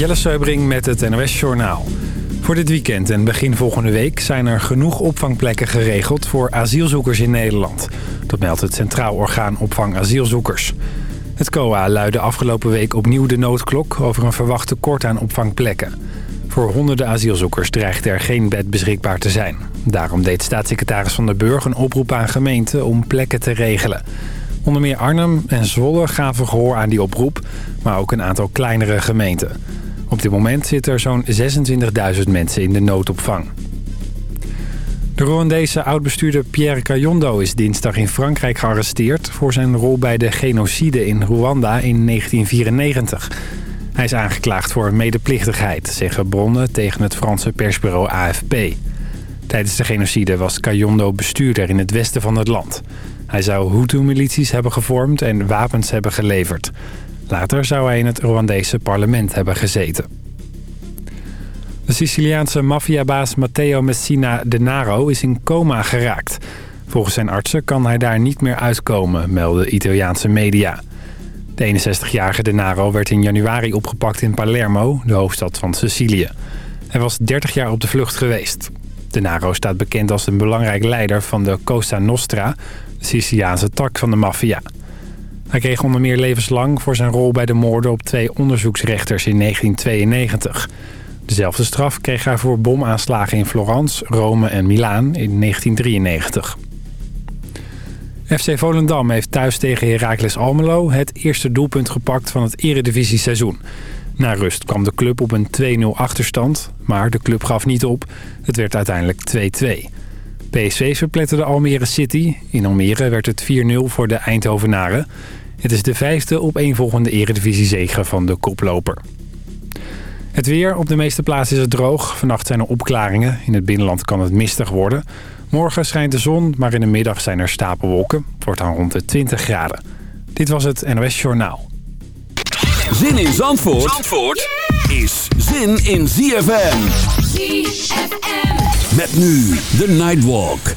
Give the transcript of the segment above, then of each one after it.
Jelle Seubring met het NOS Journaal. Voor dit weekend en begin volgende week zijn er genoeg opvangplekken geregeld voor asielzoekers in Nederland. Dat meldt het Centraal Orgaan Opvang Asielzoekers. Het COA luidde afgelopen week opnieuw de noodklok over een verwacht tekort aan opvangplekken. Voor honderden asielzoekers dreigt er geen bed beschikbaar te zijn. Daarom deed staatssecretaris Van der Burg een oproep aan gemeenten om plekken te regelen. Onder meer Arnhem en Zwolle gaven gehoor aan die oproep, maar ook een aantal kleinere gemeenten. Op dit moment zitten er zo'n 26.000 mensen in de noodopvang. De Rwandese oud-bestuurder Pierre Cayondo is dinsdag in Frankrijk gearresteerd... voor zijn rol bij de genocide in Rwanda in 1994. Hij is aangeklaagd voor medeplichtigheid, zeggen bronnen tegen het Franse persbureau AFP. Tijdens de genocide was Cayondo bestuurder in het westen van het land. Hij zou Hutu-milities hebben gevormd en wapens hebben geleverd. Later zou hij in het Rwandese parlement hebben gezeten. De Siciliaanse maffiabaas Matteo Messina Denaro is in coma geraakt. Volgens zijn artsen kan hij daar niet meer uitkomen, melden Italiaanse media. De 61-jarige Denaro werd in januari opgepakt in Palermo, de hoofdstad van Sicilië. Hij was 30 jaar op de vlucht geweest. Denaro staat bekend als een belangrijk leider van de Cosa Nostra, de Siciliaanse tak van de maffia. Hij kreeg onder meer levenslang voor zijn rol bij de moorden op twee onderzoeksrechters in 1992. Dezelfde straf kreeg hij voor bomaanslagen in Florence, Rome en Milaan in 1993. FC Volendam heeft thuis tegen Heracles Almelo het eerste doelpunt gepakt van het eredivisie-seizoen. Na rust kwam de club op een 2-0 achterstand, maar de club gaf niet op. Het werd uiteindelijk 2-2. PSV verpletterde Almere City. In Almere werd het 4-0 voor de Eindhovenaren. Het is de vijfde opeenvolgende eredivisie van de koploper. Het weer. Op de meeste plaatsen is het droog. Vannacht zijn er opklaringen. In het binnenland kan het mistig worden. Morgen schijnt de zon, maar in de middag zijn er stapelwolken. Het wordt dan rond de 20 graden. Dit was het NOS Journaal. Zin in Zandvoort, Zandvoort is zin in ZFM. ZFM. Met nu night Nightwalk.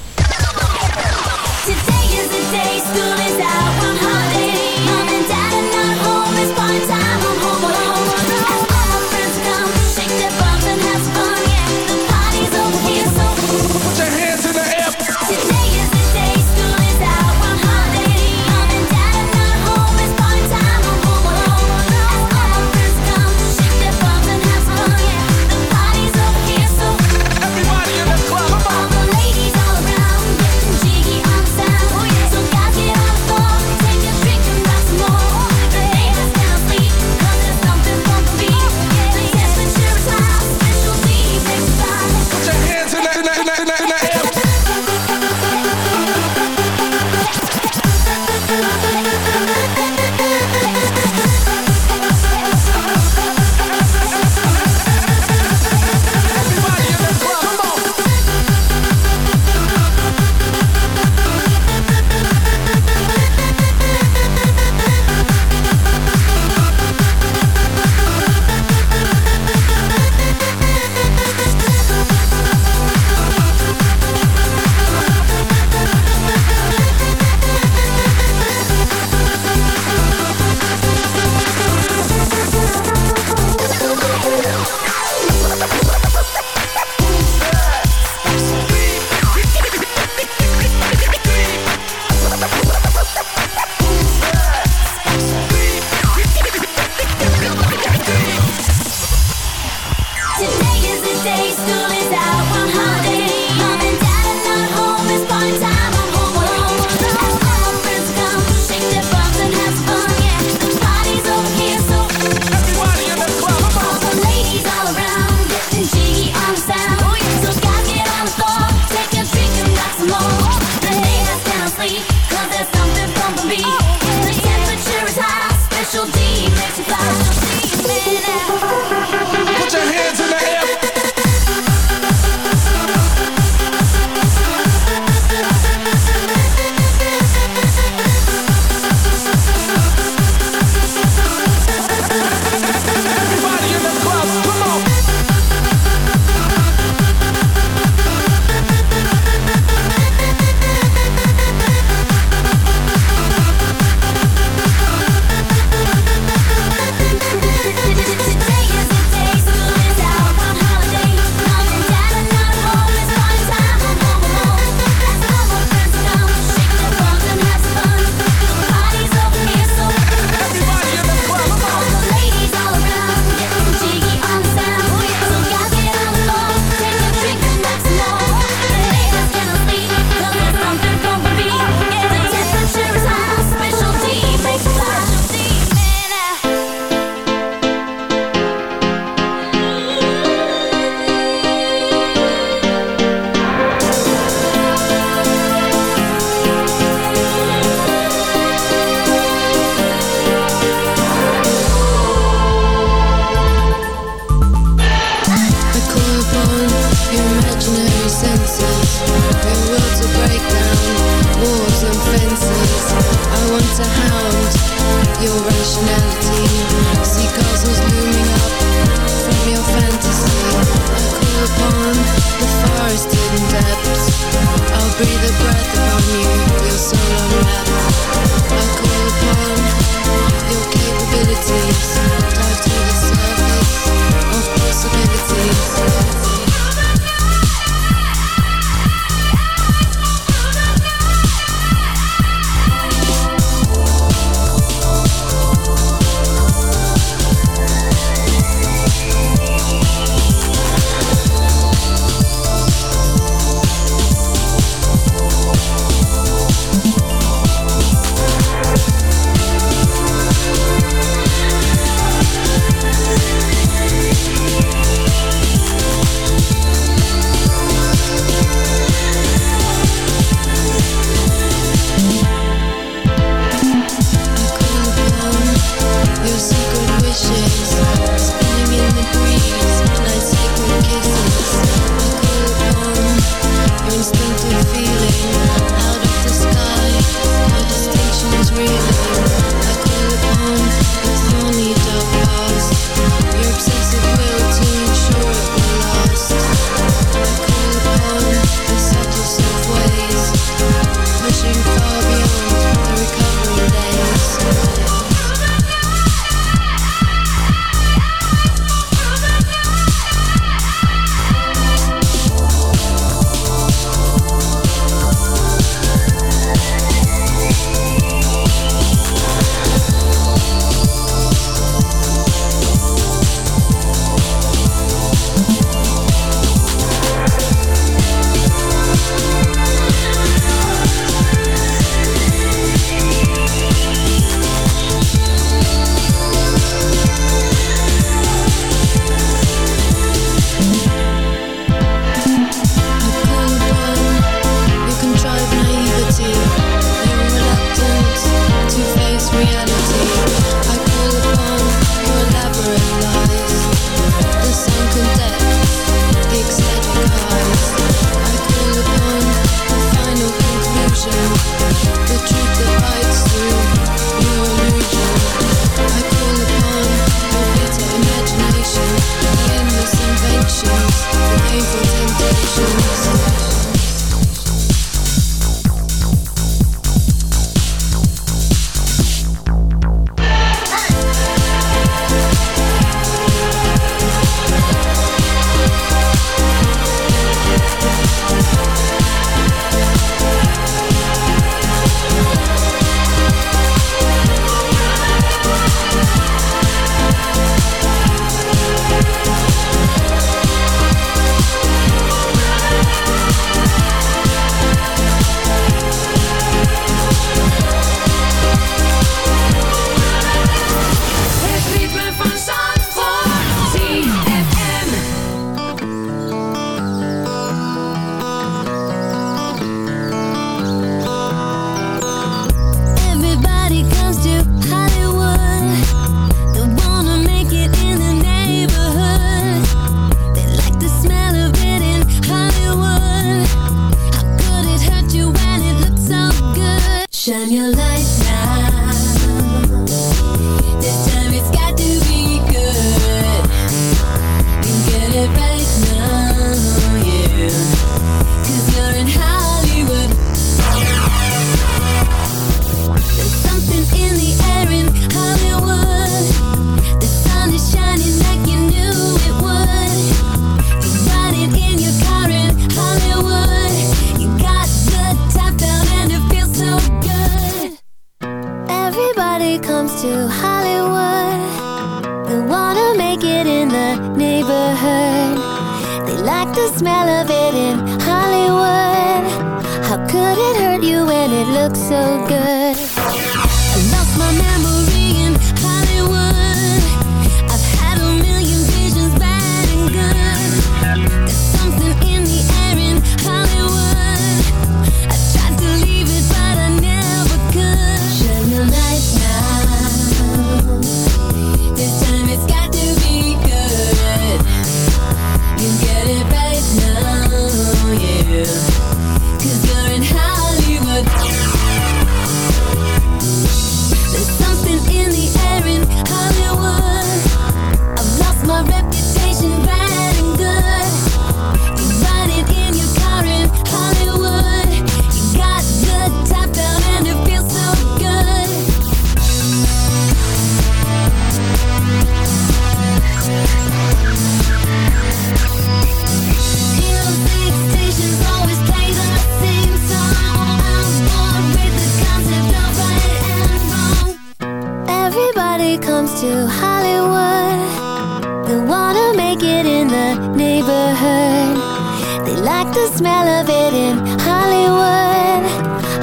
the smell of it in Hollywood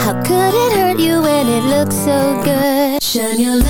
How could it hurt you when it looks so good? Shine your light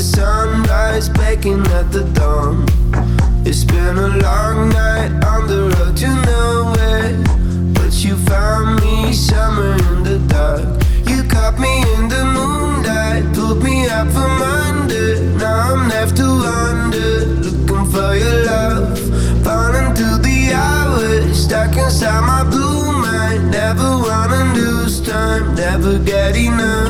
sunrise baking at the dawn. It's been a long night on the road to nowhere, but you found me somewhere in the dark. You caught me in the moonlight, pulled me up from under. Now I'm left to wander, looking for your love, falling through the hours, stuck inside my blue mind. Never wanna lose time, never get enough.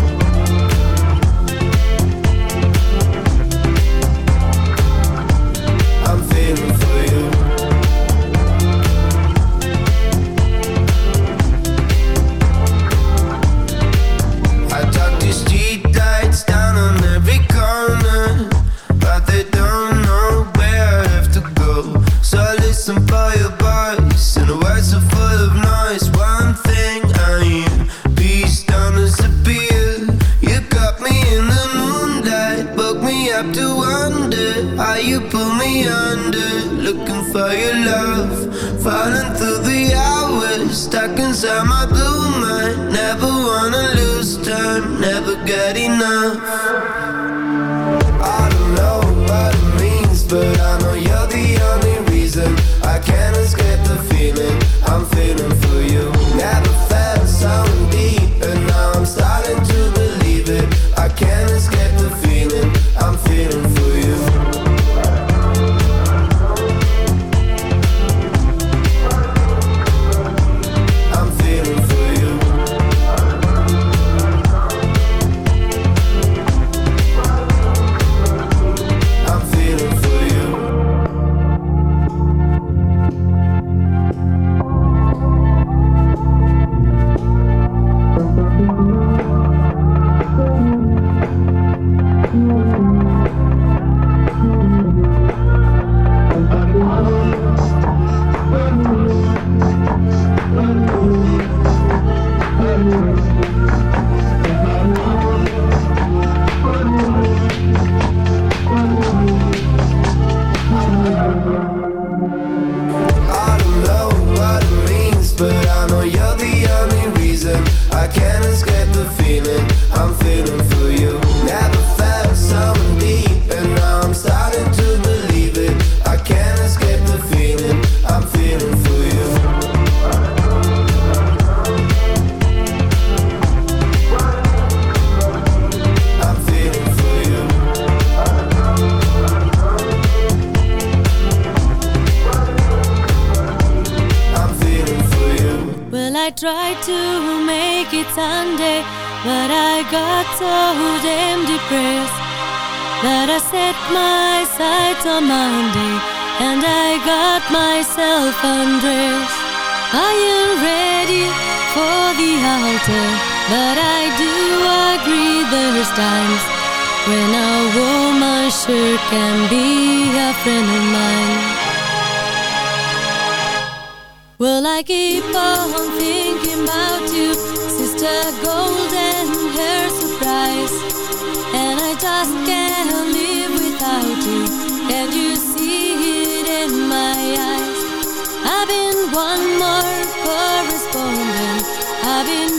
enough I don't know what it means but I'm